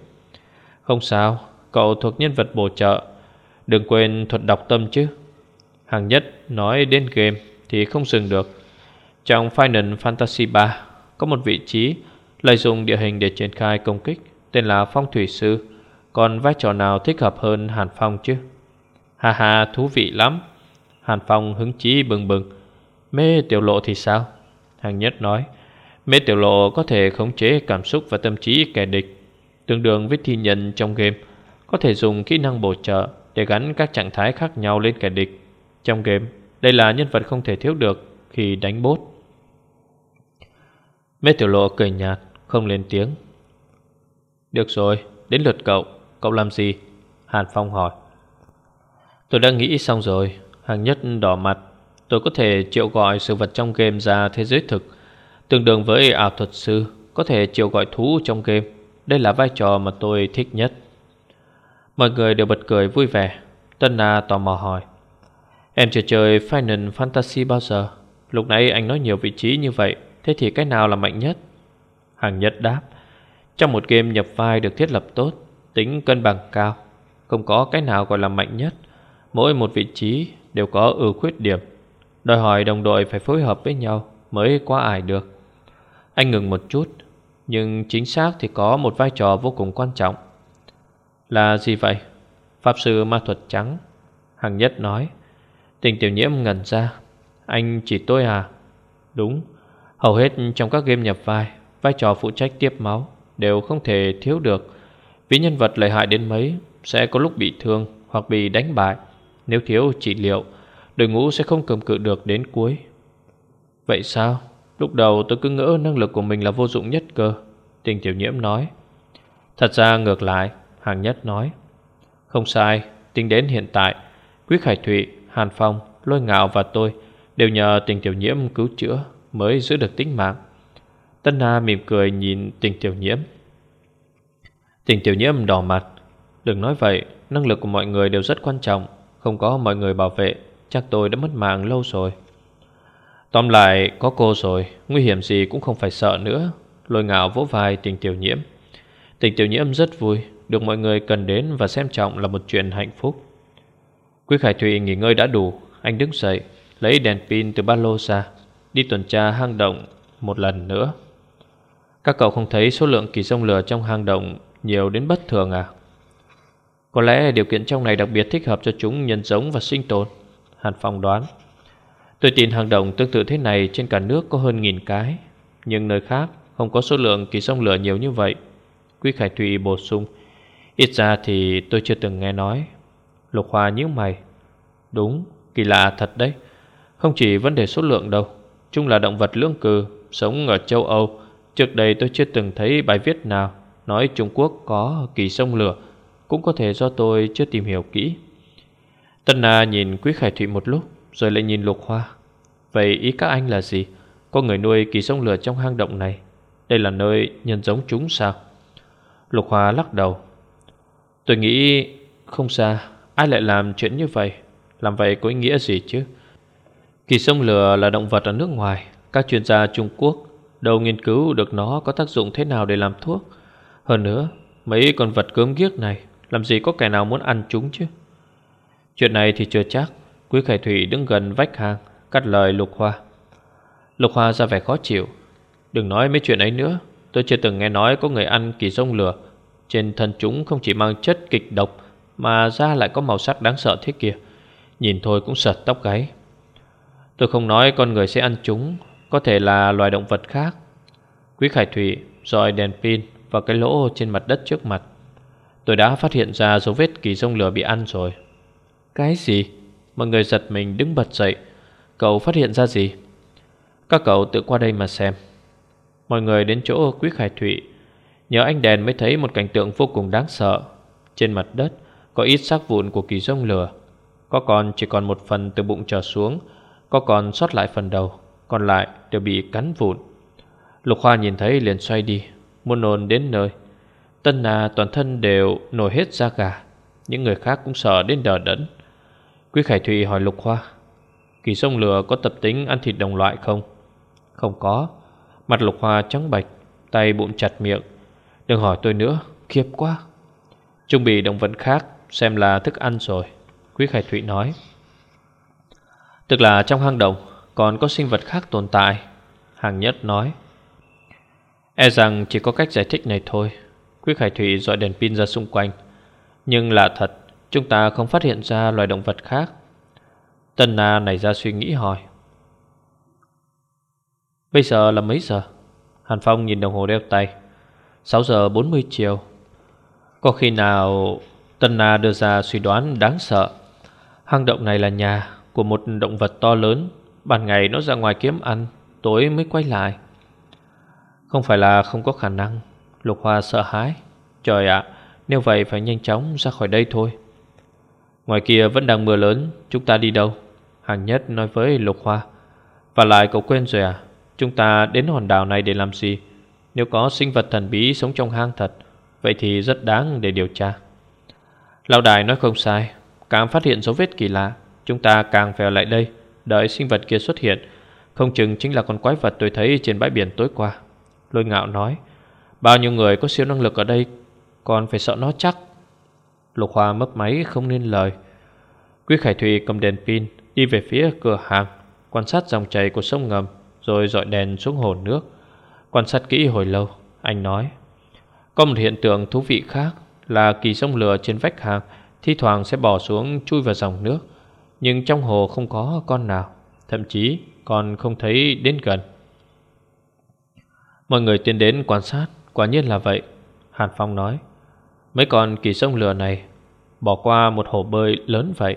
Không sao, Cậu thuộc nhân vật bổ trợ. Đừng quên thuật đọc tâm chứ. Hàng nhất nói đến game Thì không dừng được. Trong Final Fantasy 3 Có một vị trí lợi dụng địa hình để triển khai công kích, Tên là Phong Thủy Sư. Còn vai trò nào thích hợp hơn Hàn Phong chứ? Ha ha thú vị lắm. Hàn Phong hứng chí bừng bừng. Mê tiểu lộ thì sao? Hàng nhất nói. Mê tiểu lộ có thể khống chế cảm xúc và tâm trí kẻ địch Tương đương với thi nhân trong game. Có thể dùng kỹ năng bổ trợ Để gắn các trạng thái khác nhau lên kẻ địch Trong game. Đây là nhân vật không thể thiếu được Khi đánh bốt. Mê tiểu lộ cười nhạt Không lên tiếng. Được rồi, đến lượt cậu. Cậu làm gì? Hàn Phong hỏi. Tôi đã nghĩ xong rồi. Hàng nhất đỏ mặt. Tôi có thể triệu gọi sự vật trong game ra thế giới thực. Tương đương với ảo thuật sư, Có thể triệu gọi thú trong game. Đây là vai trò mà tôi thích nhất. Mọi người đều bật cười vui vẻ. Tân Na tò mò hỏi. Em chưa chơi Final Fantasy bao giờ? Lúc nãy anh nói nhiều vị trí như vậy, Thế thì cái nào là mạnh nhất? Hàng nhất đáp. Trong một game nhập vai được thiết lập tốt, Tính cân bằng cao, Không có cái nào gọi là mạnh nhất. Mỗi một vị trí đều có ưu khuyết điểm. Đòi hỏi đồng đội phải phối hợp với nhau Mới qua ải được. Anh ngừng một chút, Nhưng chính xác thì có một vai trò vô cùng quan trọng. Là gì vậy? Pháp sư ma thuật trắng, Hằng nhất nói. Tình tiểu nhiễm ngẩn ra. Anh chỉ tôi à? Đúng. Hầu hết trong các game nhập vai Vai trò phụ trách tiếp máu Đều không thể thiếu được. Vì nhân vật lợi hại đến mấy Sẽ có lúc bị thương hoặc bị đánh bại. Nếu thiếu trị liệu Đội ngũ sẽ không cầm cự được đến cuối. Vậy sao? Lúc đầu tôi cứ ngỡ năng lực của mình là vô dụng nhất cơ Tình tiểu nhiễm nói. Thật ra ngược lại Hàng nhất nói. Không sai, tính đến hiện tại Quý Khải Thụy, Hàn Phong, Lôi Ngạo và tôi Đều nhờ tình tiểu nhiễm cứu chữa Mới giữ được tính mạng. Tân Na mỉm cười nhìn tình tiểu nhiễm. Tình tiểu nhiễm đỏ mặt. Đừng nói vậy Năng lực của mọi người đều rất quan trọng. Không có mọi người bảo vệ, Chắc tôi đã mất mạng lâu rồi. Tóm lại, có cô rồi, Nguy hiểm gì cũng không phải sợ nữa. Lôi ngạo vỗ vai tình tiểu nhiễm. Tình tiểu nhiễm rất vui, Được mọi người cần đến và xem trọng là một chuyện hạnh phúc. Quý Khải Thụy nghỉ ngơi đã đủ, Anh đứng dậy, Lấy đèn pin từ ba lô ra, Đi tuần tra hang động một lần nữa. Các cậu không thấy số lượng kỳ sông lửa trong hang động Nhiều đến bất thường à? Có lẽ điều kiện trong này đặc biệt thích hợp cho chúng nhân giống và sinh tồn Hàn Phong đoán. Tôi tin hàng động tương tự thế này trên cả nước có hơn nghìn cái Nhưng nơi khác không có số lượng kỳ sông lửa nhiều như vậy. Quý Khải Thụy bổ sung Ít ra thì tôi chưa từng nghe nói. Lục Hoa nhíu mày Đúng, kỳ lạ thật đấy. Không chỉ vấn đề số lượng đâu Chúng là động vật lưỡng cư Sống ở châu Âu. Trước đây tôi chưa từng thấy bài viết nào Nói Trung Quốc có kỳ sông lửa. Cũng có thể do tôi chưa tìm hiểu kỹ. Tân Na nhìn Quý Khải Thụy một lúc, Rồi lại nhìn Lục Hoa. Vậy ý các anh là gì? Có người nuôi kỳ sông lửa trong hang động này. Đây là nơi nhân giống chúng sao? Lục Hoa lắc đầu. Tôi nghĩ không xa, Ai lại làm chuyện như vậy? Làm vậy có ý nghĩa gì chứ? Kỳ sông lửa là động vật ở nước ngoài. Các chuyên gia Trung Quốc Đâu nghiên cứu được nó có tác dụng thế nào để làm thuốc. Hơn nữa, Mấy con vật cơm ghiếc này làm gì có kẻ nào muốn ăn chúng chứ? Chuyện này thì chưa chắc. Quý Khải Thủy đứng gần vách hàng, Cắt lời Lục Hoa. Lục Hoa ra vẻ khó chịu. Đừng nói mấy chuyện ấy nữa. Tôi chưa từng nghe nói có người ăn kỳ sông lửa. Trên thân chúng không chỉ mang chất kịch độc Mà da lại có màu sắc đáng sợ thế kia. Nhìn thôi cũng sợt tóc gáy. Tôi không nói con người sẽ ăn chúng Có thể là loài động vật khác. Quý Khải Thủy dọi đèn pin vào cái lỗ trên mặt đất trước mặt. Tôi đã phát hiện ra dấu vết kỳ sông lửa bị ăn rồi. Cái gì? Mọi người giật mình đứng bật dậy. Cậu phát hiện ra gì? Các cậu tự qua đây mà xem. Mọi người đến chỗ Quý Khải Thụy. Nhờ anh đèn mới thấy một cảnh tượng vô cùng đáng sợ. Trên mặt đất có ít xác vụn của kỳ rông lửa. Có còn chỉ còn một phần từ bụng trở xuống Có còn sót lại phần đầu Còn lại đều bị cắn vụn. Lục Hoa nhìn thấy liền xoay đi Muốn nôn đến nơi Tân nà toàn thân đều nổi hết da gà. Những người khác cũng sợ đến đờ đẫn. Quý Khải Thụy hỏi Lục Hoa Kỳ sông lửa có tập tính ăn thịt đồng loại không? Không có. Mặt Lục Hoa trắng bạch Tay bụng chặt miệng. Đừng hỏi tôi nữa, khiếp quá. Trung bị động vật khác Xem là thức ăn rồi Quý Khải Thụy nói. Tức là trong hang động Còn có sinh vật khác tồn tại Hàng nhất nói. E rằng chỉ có cách giải thích này thôi. Quý Khải Thụy dọi đèn pin ra xung quanh. Nhưng là thật, Chúng ta không phát hiện ra loài động vật khác. Tân Na nảy ra suy nghĩ hỏi. Bây giờ là mấy giờ? Hàn Phong nhìn đồng hồ đeo tay. 6 giờ 40 chiều. Có khi nào Tân Na đưa ra suy đoán đáng sợ? Hang động này là nhà Của một động vật to lớn. Ban ngày nó ra ngoài kiếm ăn, Tối mới quay lại. Không phải là không có khả năng. Lục Hoa sợ hãi. Trời ạ, Nếu vậy phải nhanh chóng ra khỏi đây thôi. Ngoài kia vẫn đang mưa lớn, Chúng ta đi đâu? Hàng nhất nói với Lục Hoa. Và lại cậu quên rồi à? Chúng ta đến hòn đảo này để làm gì? Nếu có sinh vật thần bí sống trong hang thật, Vậy thì rất đáng để điều tra. Lão đài nói không sai. Càng phát hiện dấu vết kỳ lạ, Chúng ta càng phải ở lại đây, Đợi sinh vật kia xuất hiện. Không chừng chính là con quái vật tôi thấy trên bãi biển tối qua. Lôi ngạo nói. Bao nhiêu người có siêu năng lực ở đây, Còn phải sợ nó chắc. Lục Hoa mấp máy không nên lời. Quý Khải Thùy cầm đèn pin, Đi về phía cửa hàng, Quan sát dòng chảy của sông ngầm, Rồi dọi đèn xuống hồ nước. Quan sát kỹ hồi lâu, Anh nói, Có một hiện tượng thú vị khác Là kỳ sông lửa trên vách hàng, Thi thoảng sẽ bỏ xuống chui vào dòng nước, Nhưng trong hồ không có con nào, Thậm chí còn không thấy đến gần. Mọi người tiến đến quan sát. Quả nhiên là vậy, Hàn Phong nói. Mấy con kỳ sông lửa này Bỏ qua một hồ bơi lớn vậy,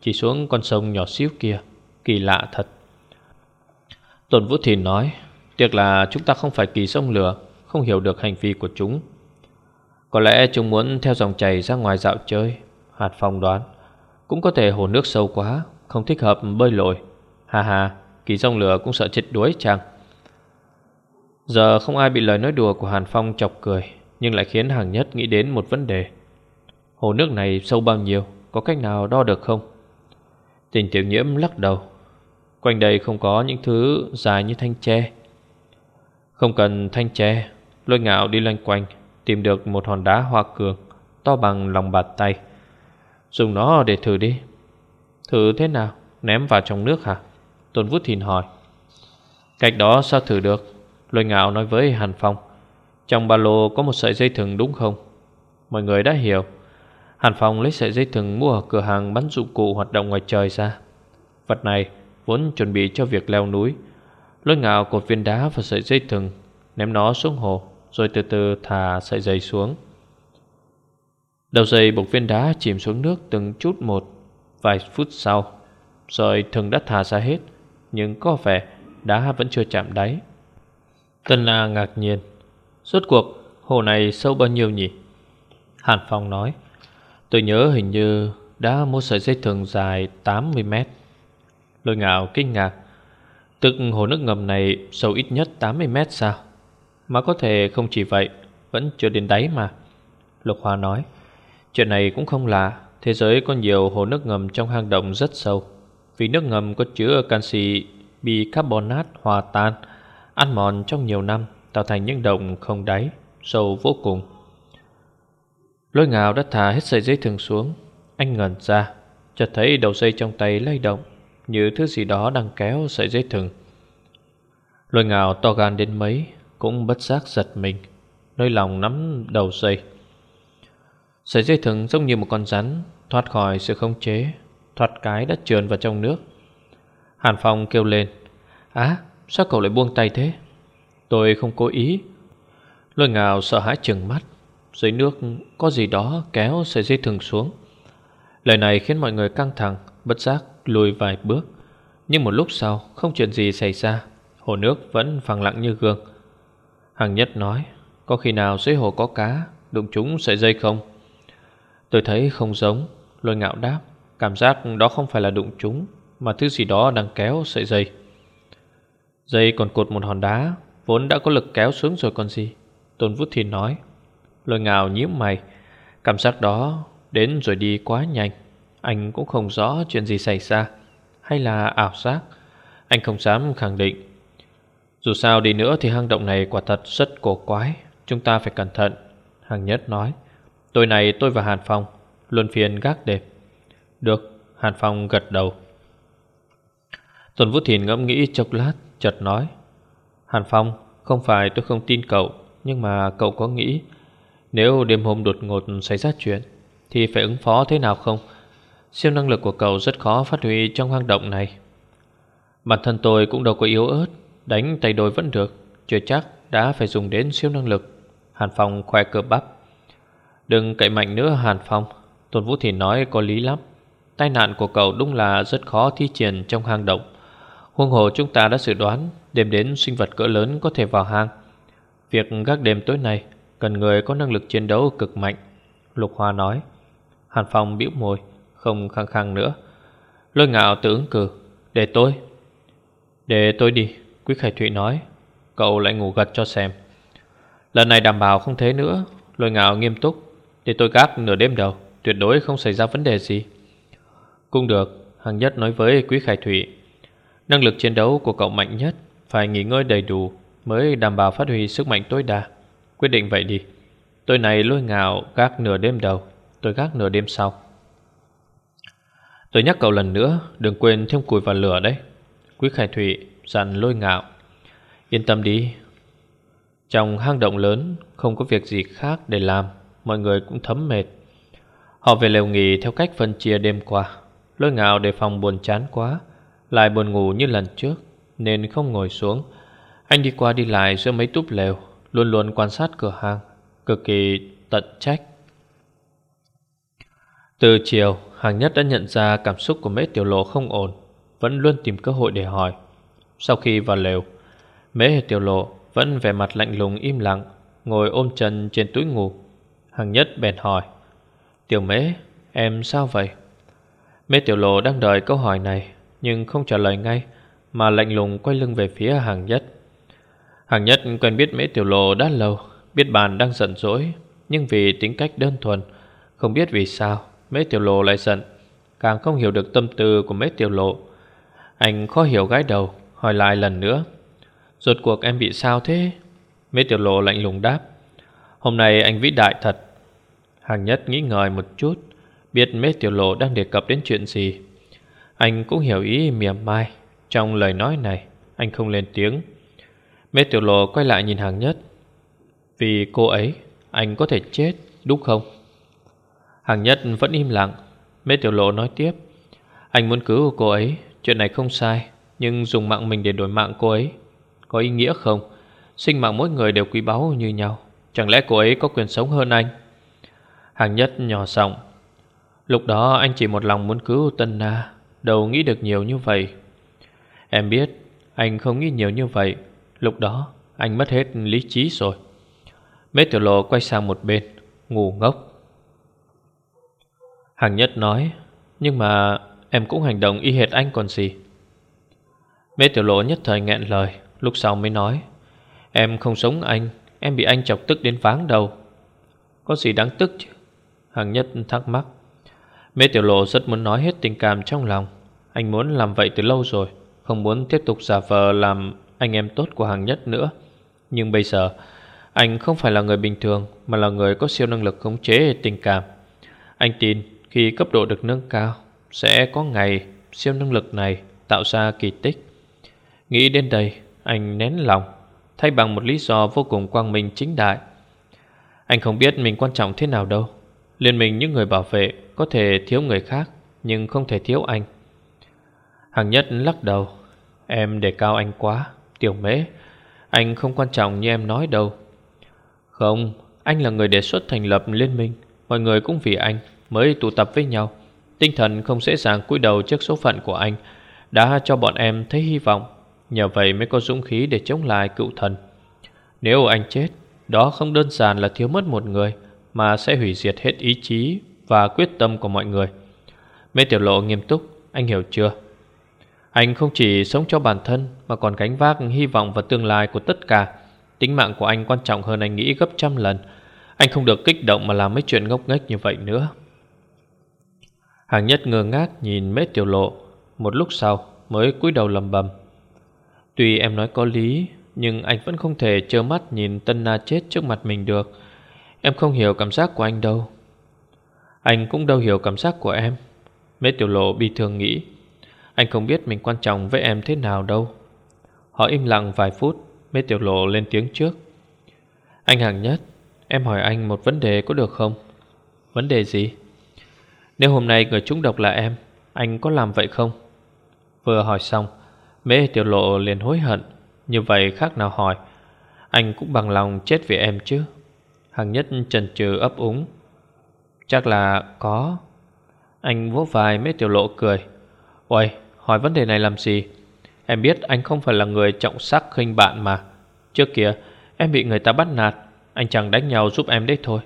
Chỉ xuống con sông nhỏ xíu kia, Kỳ lạ thật. Tôn Vũ Thìn nói, Tiếc là chúng ta không phải kỳ sông lửa, Không hiểu được hành vi của chúng. Có lẽ chúng muốn theo dòng chảy ra ngoài dạo chơi. Hạt Phong đoán. Cũng có thể hồ nước sâu quá, Không thích hợp bơi lội. Hà hà Kỳ sông lửa cũng sợ chết đuối chăng? Giờ không ai bị lời nói đùa của Hàn Phong chọc cười, Nhưng lại khiến hàng nhất nghĩ đến một vấn đề. Hồ nước này sâu bao nhiêu, Có cách nào đo được không? Tình tiểu nhiễm lắc đầu. Quanh đây không có những thứ dài như thanh tre. Không cần thanh tre, Lôi ngạo đi loanh quanh, Tìm được một hòn đá hoa cường, To bằng lòng bàn tay. Dùng nó để thử đi. Thử thế nào? Ném vào trong nước hả? Tôn Vút Thìn hỏi. Cách đó sao thử được? Lôi ngạo nói với Hàn Phong, Trong ba lô có một sợi dây thừng đúng không? Mọi người đã hiểu. Hàn Phong lấy sợi dây thừng mua ở cửa hàng bán dụng cụ hoạt động ngoài trời ra. Vật này vốn chuẩn bị cho việc leo núi. Lôi ngạo cột viên đá và sợi dây thừng, Ném nó xuống hồ, Rồi từ từ thả sợi dây xuống. Đầu dây buộc viên đá chìm xuống nước từng chút một, Vài phút sau, sợi thừng đã thả ra hết, Nhưng có vẻ đá vẫn chưa chạm đáy. Tân La ngạc nhiên. Suốt cuộc, hồ này sâu bao nhiêu nhỉ? Hàn Phong nói. Tôi nhớ hình như đã một sợi dây thừng dài 80 mét. Lôi ngạo kinh ngạc. Tức hồ nước ngầm này sâu ít nhất 80 mét sao? Mà có thể không chỉ vậy, Vẫn chưa đến đáy mà. Lục Hoa nói. Chuyện này cũng không lạ. Thế giới có nhiều hồ nước ngầm trong hang động rất sâu. Vì nước ngầm có chứa canxi bicarbonate hòa tan. Ăn mòn trong nhiều năm, Tạo thành những động không đáy, Sâu vô cùng. Lôi ngào đã thả hết sợi dây thừng xuống. Anh ngẩn ra, Chợt thấy đầu dây trong tay lay động, Như thứ gì đó đang kéo sợi dây thừng. Lôi ngào to gan đến mấy, Cũng bất giác giật mình Nơi lòng nắm đầu dây. Sợi dây thừng giống như một con rắn, Thoát khỏi sự khống chế, Thoát cái đã trườn vào trong nước. Hàn Phong kêu lên, Á sao cậu lại buông tay thế? Tôi không cố ý. Lôi ngào sợ hãi chừng mắt. Dưới nước có gì đó kéo sợi dây thừng xuống. Lời này khiến mọi người căng thẳng, Bất giác lùi vài bước. Nhưng một lúc sau, không chuyện gì xảy ra. Hồ nước vẫn phẳng lặng như gương. Hằng nhất nói, Có khi nào dưới hồ có cá, Đụng chúng sợi dây không? Tôi thấy không giống. Lôi ngạo đáp, Cảm giác đó không phải là đụng chúng Mà thứ gì đó đang kéo sợi dây. Dây còn cột một hòn đá, Vốn đã có lực kéo xuống rồi còn gì? Tôn vũ Thiên nói. Lôi ngào nhíu mày. Cảm giác đó đến rồi đi quá nhanh. Anh cũng không rõ chuyện gì xảy ra. Hay là ảo giác? Anh không dám khẳng định. Dù sao đi nữa thì hang động này quả thật rất cổ quái. Chúng ta phải cẩn thận Hàng nhất nói. Tối này tôi và Hàn Phong Luân phiên gác đêm. Được, Hàn Phong gật đầu. Tuần Vũ Thìn ngẫm nghĩ chốc lát. Chợt nói, Hàn Phong, không phải tôi không tin cậu, Nhưng mà cậu có nghĩ Nếu đêm hôm đột ngột xảy ra chuyện Thì phải ứng phó thế nào không? Siêu năng lực của cậu rất khó phát huy trong hang động này. Bản thân tôi cũng đâu có yếu ớt, Đánh tay đôi vẫn được, Chưa chắc đã phải dùng đến siêu năng lực. Hàn Phong khoe cơ bắp. Đừng cậy mạnh nữa, Hàn Phong. Tôn Vũ Thì nói có lý lắm. Tai nạn của cậu đúng là rất khó thi triển trong hang động. Huông hồ chúng ta đã dự đoán Đêm đến sinh vật cỡ lớn có thể vào hang. Việc gác đêm tối nay Cần người có năng lực chiến đấu cực mạnh, Lục Hoa nói. Hàn Phong bĩu môi, Không khăng khăng nữa. Lôi ngạo tự ứng cử, Để tôi Để tôi đi, Quý Khải Thụy nói. Cậu lại ngủ gật cho xem. Lần này đảm bảo không thế nữa, Lôi ngạo nghiêm túc. Để tôi gác nửa đêm đầu, Tuyệt đối không xảy ra vấn đề gì. Cũng được, Hằng nhất nói với Quý Khải Thụy. Năng lực chiến đấu của cậu mạnh nhất, Phải nghỉ ngơi đầy đủ Mới đảm bảo phát huy sức mạnh tối đa. Quyết định vậy đi. Tôi này lôi ngạo gác nửa đêm đầu, Tôi gác nửa đêm sau. Tôi nhắc cậu lần nữa, Đừng quên thêm củi vào lửa đấy. Quý Khải Thụy dặn lôi ngạo. Yên tâm đi. Trong hang động lớn, Không có việc gì khác để làm, Mọi người cũng thấm mệt. Họ về lều nghỉ theo cách phân chia đêm qua. Lôi ngạo đề phòng buồn chán quá lại buồn ngủ như lần trước, Nên không ngồi xuống. Anh đi qua đi lại giữa mấy túp lều, Luôn luôn quan sát cửa hàng, Cực kỳ tận trách. Từ chiều, Hàng nhất đã nhận ra cảm xúc của mễ tiểu lộ không ổn, Vẫn luôn tìm cơ hội để hỏi. Sau khi vào lều, Mễ tiểu lộ vẫn vẻ mặt lạnh lùng im lặng, Ngồi ôm chân trên túi ngủ. Hàng nhất bèn hỏi, Tiểu mễ, em sao vậy? Mễ tiểu lộ đang đợi câu hỏi này nhưng không trả lời ngay, Mà lạnh lùng quay lưng về phía hàng nhất. Hàng nhất quen biết mễ tiểu lộ đã lâu, Biết bàn đang giận dỗi, Nhưng vì tính cách đơn thuần, Không biết vì sao Mễ tiểu lộ lại giận, Càng không hiểu được tâm tư của mễ tiểu lộ. Anh khó hiểu gái đầu, Hỏi lại lần nữa, Rốt cuộc em bị sao thế? Mễ tiểu lộ lạnh lùng đáp, Hôm nay anh vĩ đại thật. Hàng nhất nghĩ ngợi một chút, Biết mễ tiểu lộ đang đề cập đến chuyện gì anh cũng hiểu ý mỉa mai. Trong lời nói này, Anh không lên tiếng. Mê tiểu lộ quay lại nhìn hàng nhất. Vì cô ấy, Anh có thể chết, đúng không? Hàng nhất vẫn im lặng. Mê tiểu lộ nói tiếp. Anh muốn cứu cô ấy, Chuyện này không sai, Nhưng dùng mạng mình để đổi mạng cô ấy, Có ý nghĩa không? Sinh mạng mỗi người đều quý báu như nhau. Chẳng lẽ cô ấy có quyền sống hơn anh? Hàng nhất nhỏ giọng. Lúc đó anh chỉ một lòng muốn cứu Tân Na. Đâu nghĩ được nhiều như vậy. Em biết, Anh không nghĩ nhiều như vậy. Lúc đó, anh mất hết lý trí rồi. Mế tiểu lộ quay sang một bên Ngủ ngốc. Hàng nhất nói, Nhưng mà em cũng hành động y hệt anh còn gì. Mế tiểu lộ nhất thời nghẹn lời, Lúc sau mới nói, Em không sống anh, Em bị anh chọc tức đến váng đầu. Có gì đáng tức chứ? Hàng nhất thắc mắc. Mê tiểu lộ rất muốn nói hết tình cảm trong lòng. Anh muốn làm vậy từ lâu rồi, Không muốn tiếp tục giả vờ làm anh em tốt của hàng nhất nữa. Nhưng bây giờ, Anh không phải là người bình thường, Mà là người có siêu năng lực khống chế tình cảm. Anh tin khi cấp độ được nâng cao, Sẽ có ngày siêu năng lực này tạo ra kỳ tích. Nghĩ đến đây, Anh nén lòng, Thay bằng một lý do vô cùng quang minh chính đại. Anh không biết mình quan trọng thế nào đâu. Liên minh những người bảo vệ Có thể thiếu người khác, Nhưng không thể thiếu anh. Hàng nhất lắc đầu. Em đề cao anh quá, Tiểu mễ. Anh không quan trọng như em nói đâu. Không, Anh là người đề xuất thành lập liên minh. Mọi người cũng vì anh Mới tụ tập với nhau. Tinh thần không dễ dàng cúi đầu trước số phận của anh, Đã cho bọn em thấy hy vọng. Nhờ vậy mới có dũng khí để chống lại cựu thần. Nếu anh chết, Đó không đơn giản là thiếu mất một người, Mà sẽ hủy diệt hết ý chí Và quyết tâm của mọi người. Mê tiểu lộ nghiêm túc, Anh hiểu chưa? Anh không chỉ sống cho bản thân Mà còn gánh vác hy vọng và tương lai của tất cả. Tính mạng của anh quan trọng hơn anh nghĩ gấp trăm lần. Anh không được kích động mà làm mấy chuyện ngốc nghếch như vậy nữa. Hàng nhất ngơ ngác nhìn mết tiểu lộ. Một lúc sau, mới cúi đầu lầm bầm. Tuy em nói có lý, Nhưng anh vẫn không thể trơ mắt nhìn Tân Na chết trước mặt mình được. Em không hiểu cảm giác của anh đâu. Anh cũng đâu hiểu cảm giác của em. Mết tiểu lộ bi thường nghĩ. Anh không biết mình quan trọng với em thế nào đâu. Họ im lặng vài phút Mê tiểu lộ lên tiếng trước. Anh hàng nhất, Em hỏi anh một vấn đề có được không? Vấn đề gì? Nếu hôm nay người trúng độc là em, Anh có làm vậy không? Vừa hỏi xong Mễ tiểu lộ liền hối hận. Như vậy khác nào hỏi, Anh cũng bằng lòng chết vì em chứ. Hàng nhất trần trừ ấp úng. Chắc là có. Anh vỗ vai Mê tiểu lộ cười. Ôi hỏi vấn đề này làm gì? Em biết anh không phải là người trọng sắc khinh bạn mà. Trước kia, em bị người ta bắt nạt. Anh chẳng đánh nhau giúp em đấy thôi.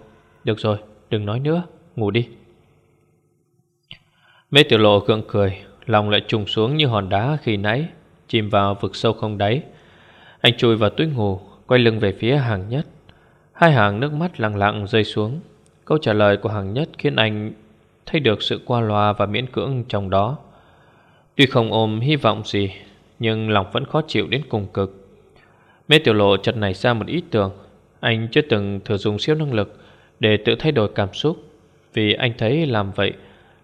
Được rồi, đừng nói nữa. Ngủ đi. Mê tiểu lộ gượng cười, Lòng lại trùng xuống như hòn đá khi nãy, Chìm vào vực sâu không đáy. Anh chui vào túi ngủ, Quay lưng về phía hàng nhất. Hai hàng nước mắt lặng lặng rơi xuống. Câu trả lời của hàng nhất khiến anh Thấy được sự qua loa và miễn cưỡng trong đó. Tuy không ôm hy vọng gì, Nhưng lòng vẫn khó chịu đến cùng cực. Mê tiểu lộ chợt nảy ra một ý tưởng. Anh chưa từng thử dùng siêu năng lực Để tự thay đổi cảm xúc, Vì anh thấy làm vậy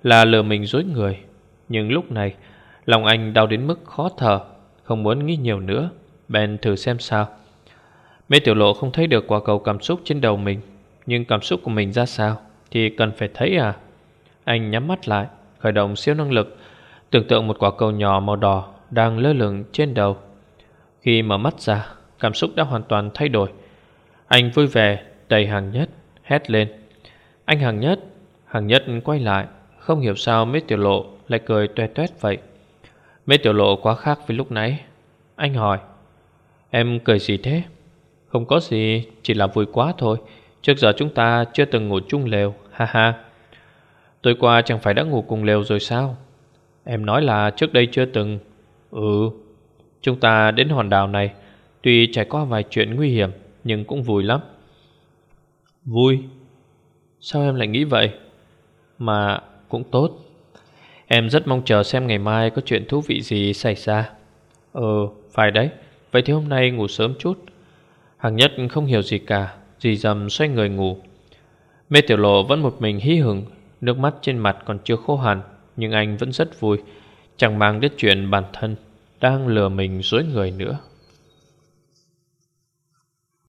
Là lừa mình dối người. Nhưng lúc này, Lòng anh đau đến mức khó thở, Không muốn nghĩ nhiều nữa, Bèn thử xem sao. Mê tiểu lộ không thấy được quả cầu cảm xúc trên đầu mình, Nhưng cảm xúc của mình ra sao Thì cần phải thấy à? Anh nhắm mắt lại, Khởi động siêu năng lực Tưởng tượng một quả cầu nhỏ màu đỏ Đang lơ lửng trên đầu. Khi mở mắt ra, Cảm xúc đã hoàn toàn thay đổi. Anh vui vẻ, đầy hàng nhất, Hét lên. Anh hàng nhất Hàng nhất quay lại, Không hiểu sao mấy tiểu lộ lại cười toe toét vậy. Mấy tiểu lộ quá khác với lúc nãy. Anh hỏi, Em cười gì thế? Không có gì, Chỉ là vui quá thôi. Trước giờ chúng ta chưa từng ngủ chung lều, Ha ha. Tối qua chẳng phải đã ngủ cùng lều rồi sao? Em nói là trước đây chưa từng. Ừ Chúng ta đến hòn đảo này. Tuy trải qua vài chuyện nguy hiểm, Nhưng cũng vui lắm. Vui? Sao em lại nghĩ vậy? Mà cũng tốt. Em rất mong chờ xem ngày mai có chuyện thú vị gì xảy ra. Ừ phải đấy. Vậy thì hôm nay ngủ sớm chút. Hằng nhất không hiểu gì cả, Dì dầm xoay người ngủ. Mê tiểu lộ vẫn một mình hí hửng, Nước mắt trên mặt còn chưa khô hẳn. Nhưng anh vẫn rất vui, Chẳng mang đến chuyện bản thân Đang lừa mình dối người nữa.